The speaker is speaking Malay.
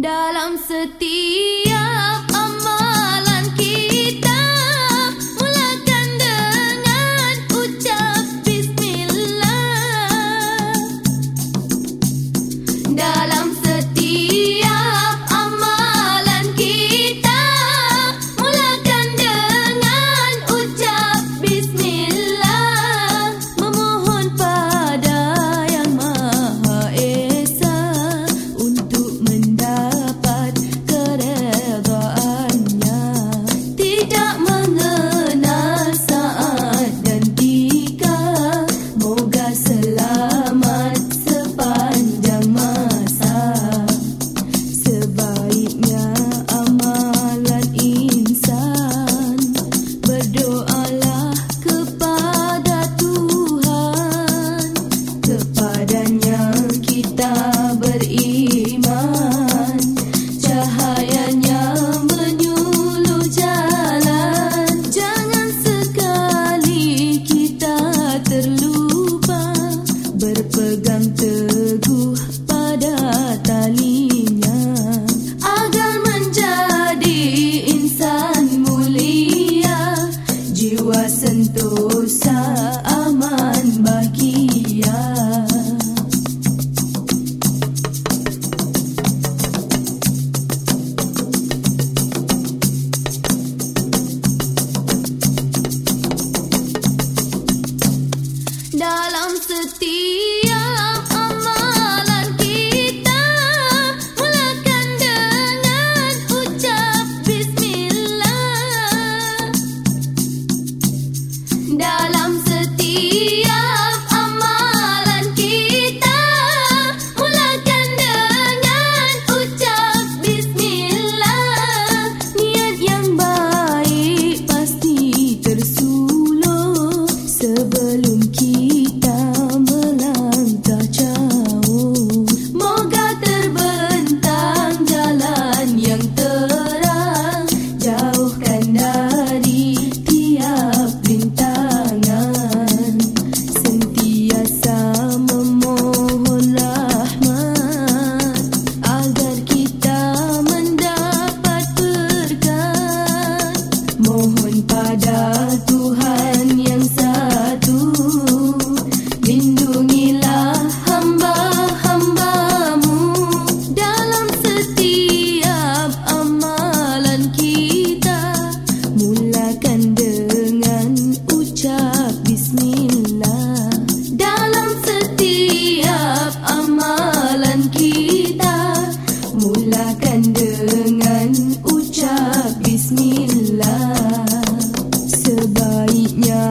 dalam setiap yeah